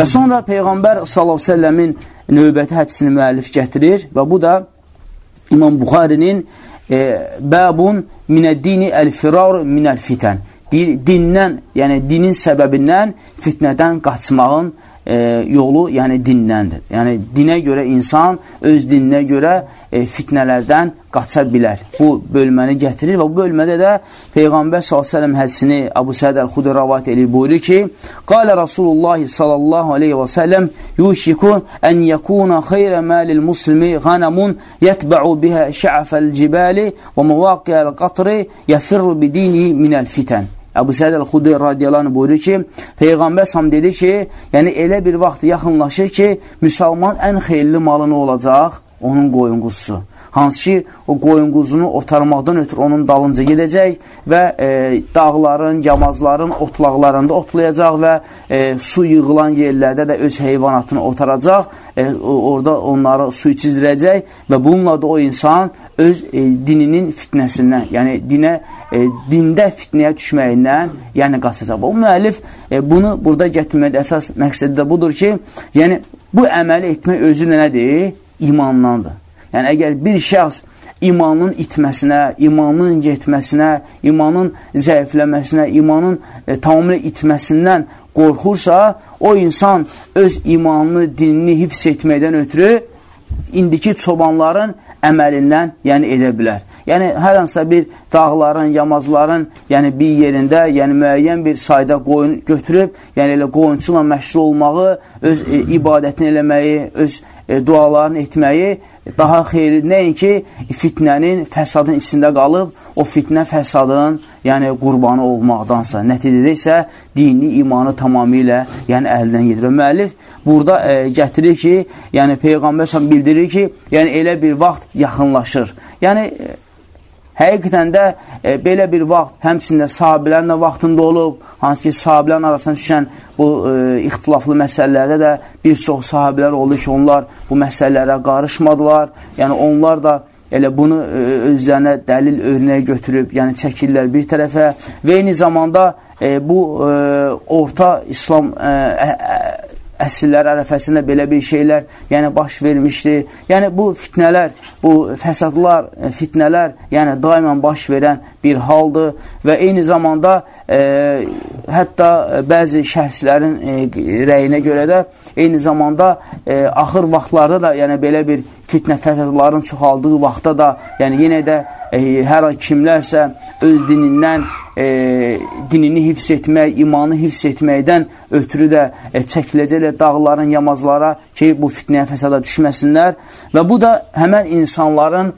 Və sonra Peyğəmbər s.ə.v-in növbəti hədisini müəllif gətirir və bu da İmam Buxarinin e, Bəbun minəddini əl-firar minəl-fitən dindən, yəni dinin səbəbindən fitnədən qaçmağın e, yolu yəni dindəndir. Yəni dinə görə insan öz dininə görə e, fitnələrdən qaça bilər. Bu bölməni gətirir və bu bölmədə də Peyğəmbər s.ə.v hədisini Abu Səd Əl-Xudur rəvat edir, buyurur ki, Qalə Rasulullah sallallahu aleyhi və səlləm yuşiku ən yəkuna xeyrə məlil muslimi qanəmun yətbə'u bihə şə'fəl cibəli və müvaqiyyəl qatri yəfirru bidini minəl fitən. Əbu Səid Əl-Xudri radiyalarını buyurur ki, Peyğəmbər sam dedi ki, yəni elə bir vaxt yaxınlaşır ki, müsəlman ən xeyirli malı nə olacaq? Onun qoyun quzusu hansı ki, o qoyun quzunu otarmaqdan ötürü onun dalınca gedəcək və e, dağların, yamazların otlaqlarında otlayacaq və e, su yığılan yerlərdə də öz heyvanatını otaracaq, e, orada onları su içizdirəcək və bununla da o insan öz e, dininin fitnəsindən, yəni dinə, e, dində fitnəyə düşməyindən, yəni qaçacaq. O müəllif e, bunu burada gətirməkdə əsas məqsədi də budur ki, yəni bu əməli etmək özü nədir? İmandandır. Yəni, əgər bir şəxs imanın itməsinə, imanın getməsinə, imanın zəifləməsinə, imanın e, tamamilə itməsindən qorxursa, o insan öz imanını, dinini hifz etməkdən ötürü indiki çobanların əməlindən yəni edə bilər. Yəni, hər hansısa bir dağların, yamazların yəni bir yerində, yəni müəyyən bir sayda qoyun götürüb, yəni elə qoyunçulla məşğul olmağı, öz e, ibadətini eləməyi, öz e, dualarını etməyi daha xeyirli nəinki fitnənin, fəsadın içində qalıb, o fitnə fəsadın, yəni qurbanı olmaqdansa, nəticədə isə dini imanı tamamilə yəni əldən gedir. Müəllif burada e, gətirir ki, yəni Peyğəmbər bildirir ki, yəni elə bir vaxt yaxınlaşır. Yəni e, Həqiqətən də e, belə bir vaxt həmçində sahabilərin də vaxtında olub, hansı ki, sahabilərin arasına düşən bu e, ixtilaflı məsələlərdə də bir çox sahabilər oldu ki, onlar bu məsələlərə qarışmadılar. Yəni, onlar da elə bunu e, özlərinə dəlil örnəyə götürüb, yəni çəkirlər bir tərəfə və eyni zamanda e, bu e, orta İslam e, əsrlər ərəfəsində belə bir şeylər yəni baş vermişdi. Yəni bu fitnələr, bu fəsadlar, e, fitnələr yəni daimən baş verən bir haldır və eyni zamanda e, hətta bəzi şərhçilərin e, rəyinə görə də eyni zamanda e, axır vaxtlarda da yəni belə bir fitnə fəsadların çoxaldığı vaxtda da yəni yenə də e, hər ay kimlərsə öz dinindən e, dinini hifz etmək, imanı hifz etməkdən ötürü də e, çəkiləcəklə dağların yamazlara ki, bu fitnəyə fəsada düşməsinlər və bu da həmən insanların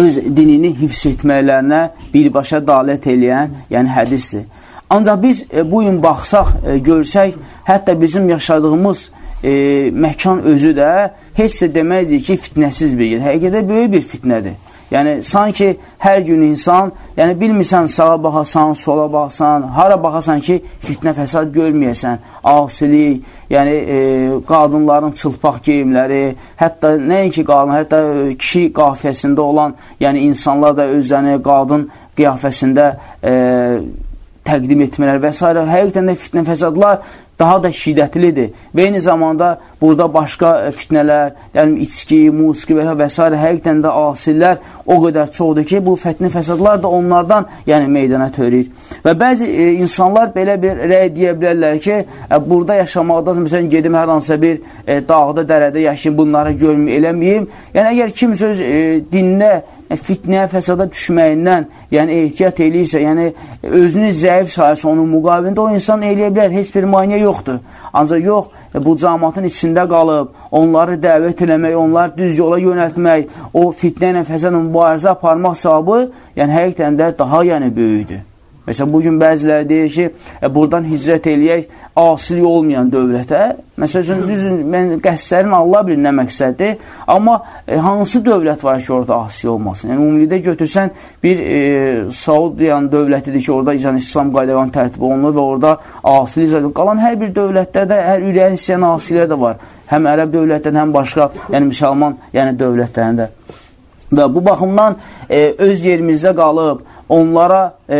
öz dinini hifz etməklərinə birbaşa dalət eləyən, yəni hədisdir. Ancaq biz e, bu gün baxsaq, e, görsək, hətta bizim yaşadığımız e, məkan özü də heç də deməzdir ki, fitnəsiz bir yer. Həqiqətə böyük bir fitnədir. Yəni, sanki hər gün insan, yəni bilmirsən sağa baxasan, sola baxasan, hara baxasan ki, fitnə fəsad görməyəsən, asilik, yəni e, qadınların çılpaq geyimləri, hətta nəinki qadın, hətta kişi qafiyəsində olan, yəni insanlar da özlərini qadın qiyafəsində e, təqdim etmələr və s. Həqiqətən də fitnə fəsadlar daha da şiddətlidir və eyni zamanda burada başqa e, fitnələr, yəni içki, musiqi və, və s. həqiqətən də asillər o qədər çoxdur ki, bu fitnə fəsadlar da onlardan yəni meydana törür. Və bəzi e, insanlar belə bir rəy deyə bilərlər ki, e, burada yaşamaqdan, məsələn, gedim hər hansısa bir e, dağda, dərədə yaşayım, bunları görməyim, eləməyim. Yəni, əgər kimsə öz e, dinlə E, fitnəyə, fəsada düşməyindən, yəni ehtiyat eləyirsə, yəni özünü zəif sayırsa onun müqabilində o insan eləyə bilər, heç bir maniyə yoxdur. Ancaq yox, e, bu camatın içində qalıb, onları dəvət eləmək, onları düz yola yönəltmək, o fitnə ilə, fəsadla mübarizə aparmaq savabı, yəni həqiqdən də daha yəni böyükdür. Məsələn, bugün bəziləri deyir ki, e, buradan hicrət eləyək asilik olmayan dövlətə. Məsələn, üçün, düzün, mən qəssərin Allah bilir nə məqsəddir, amma e, hansı dövlət var ki, orada asilik olmasın? Yəni, ümumilikdə götürsən, bir e, Saudiyan dövlətidir ki, orada yəni, İslam qaydalarını tərtib olunur və orada asilik zaten. Qalan hər bir dövlətlərdə, hər ürəyin istəyən asililər də var. Həm ərəb dövlətdən, həm başqa, yəni müsəlman yəni, dövlətlərində. Və bu baxımdan e, öz yerimizdə qalıb, onlara e,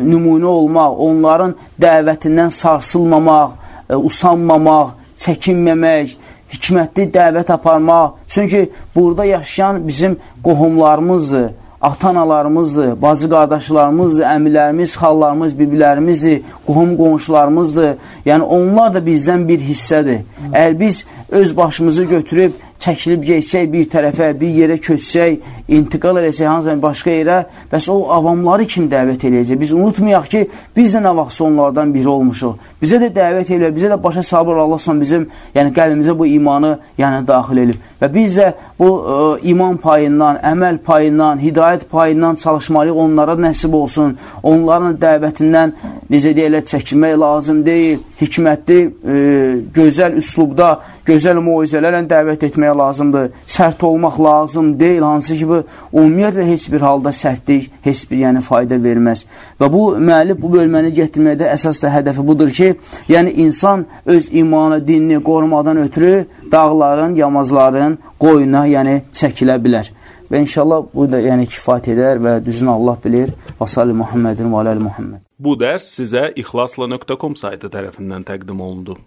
nümunə olmaq, onların dəvətindən sarsılmamaq, e, usanmamaq, çəkinməmək, hikmətli dəvət aparmaq. Çünki burada yaşayan bizim qohumlarımızdır ata-analarımızdır, bacı qardaşlarımızdır, əmilərimiz, xallarımız, bibilərimizdir, qohum qonşularımızdır. Yəni onlar da bizdən bir hissədir. Əgər biz öz başımızı götürüb çəkilib geçsək bir tərəfə, bir yerə köçsək, intiqal eləsək hansısa başqa yerə, bəs o avamları kim dəvət eləyəcək? Biz unutmayaq ki, biz də nə vaxtsa onlardan biri olmuşuq. Bizə də dəvət eləyir, bizə də başa sabır Allah son bizim, yəni qəlbimizə bu imanı yəni daxil edib. Və biz də bu ə, e, iman payından, əməl payından, hidayət payından çalışmalıyıq, onlara nəsib olsun. Onların dəvətindən necə deyirlər, çəkinmək lazım deyil, hikmətli, ə, e, gözəl üslubda, gözəl muizələrlə dəvət etmək etmək lazımdır, sərt olmaq lazım deyil, hansı ki, bu ümumiyyətlə heç bir halda sərtlik, heç bir yəni fayda verməz. Və bu müəllif bu bölməni gətirməkdə əsas da hədəfi budur ki, yəni insan öz imanı, dinini qorumadan ötürü dağların, yamazların qoyuna yəni çəkilə bilər. Və inşallah bu da yəni kifayət edər və düzünü Allah bilir. Və salli Muhammedin və aləli Muhammed. Bu dərs sizə ixlasla.com saytı tərəfindən təqdim olundu.